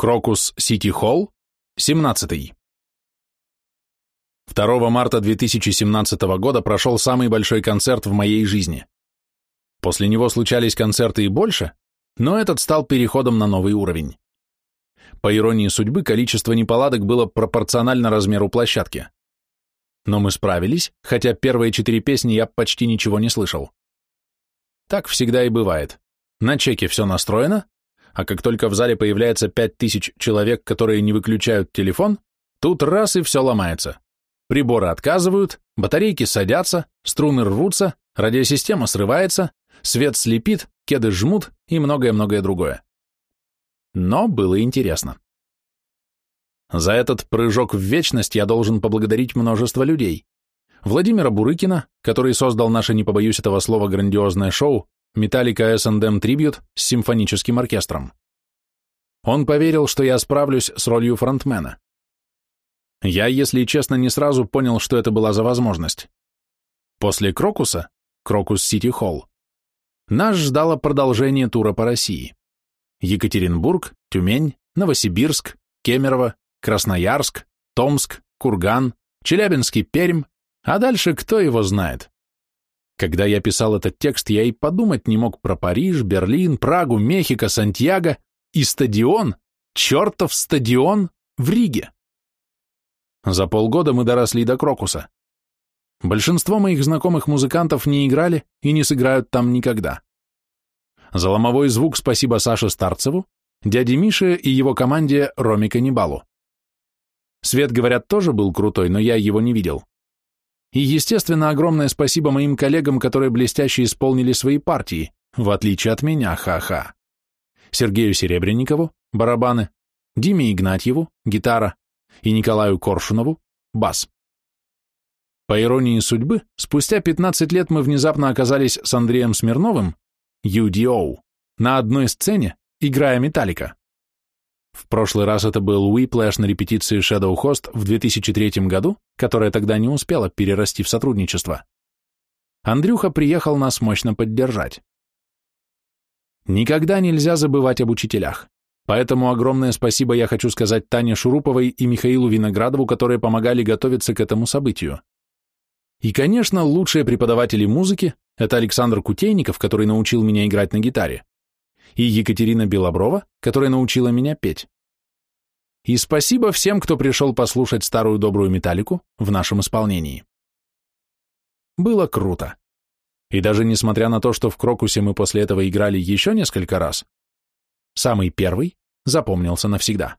Крокус Сити Холл, 17. 2 марта 2017 года прошел самый большой концерт в моей жизни. После него случались концерты и больше, но этот стал переходом на новый уровень. По иронии судьбы, количество неполадок было пропорционально размеру площадки. Но мы справились, хотя первые четыре песни я почти ничего не слышал. Так всегда и бывает. На чеке все настроено, а как только в зале появляется пять тысяч человек, которые не выключают телефон, тут раз и все ломается. Приборы отказывают, батарейки садятся, струны рвутся, радиосистема срывается, свет слепит, кеды жмут и многое-многое другое. Но было интересно. За этот прыжок в вечность я должен поблагодарить множество людей. Владимира Бурыкина, который создал наше, не побоюсь этого слова, грандиозное шоу Metallica S&M Tribute с симфоническим оркестром. Он поверил, что я справлюсь с ролью фронтмена. Я, если честно, не сразу понял, что это была за возможность. После Крокуса, Крокус Сити Холл, нас ждало продолжение тура по России. Екатеринбург, Тюмень, Новосибирск, Кемерово, Красноярск, Томск, Курган, Челябинский Пермь, а дальше кто его знает. Когда я писал этот текст, я и подумать не мог про Париж, Берлин, Прагу, Мехико, Сантьяго и стадион, чертов стадион в Риге. За полгода мы доросли до Крокуса. Большинство моих знакомых музыкантов не играли и не сыграют там никогда. За ломовой звук спасибо Саше Старцеву, дяде Мише и его команде Роме Каннибалу. Свет, говорят, тоже был крутой, но я его не видел. И, естественно, огромное спасибо моим коллегам, которые блестяще исполнили свои партии, в отличие от меня, ха-ха. Сергею Серебренникову, барабаны, Диме Игнатьеву, гитара, и Николаю Коршунову, бас. По иронии судьбы, спустя 15 лет мы внезапно оказались с Андреем Смирновым, UDO, на одной сцене, играя Металлика. В прошлый раз это был Whiplash на репетиции Shadow Host в 2003 году, которая тогда не успела перерасти в сотрудничество. Андрюха приехал нас мощно поддержать. Никогда нельзя забывать об учителях. Поэтому огромное спасибо я хочу сказать Тане Шуруповой и Михаилу Виноградову, которые помогали готовиться к этому событию. И, конечно, лучшие преподаватели музыки – это Александр Кутейников, который научил меня играть на гитаре, и Екатерина Белоброва, которая научила меня петь. И спасибо всем, кто пришел послушать старую добрую металлику в нашем исполнении. Было круто. И даже несмотря на то, что в Крокусе мы после этого играли еще несколько раз, самый первый запомнился навсегда.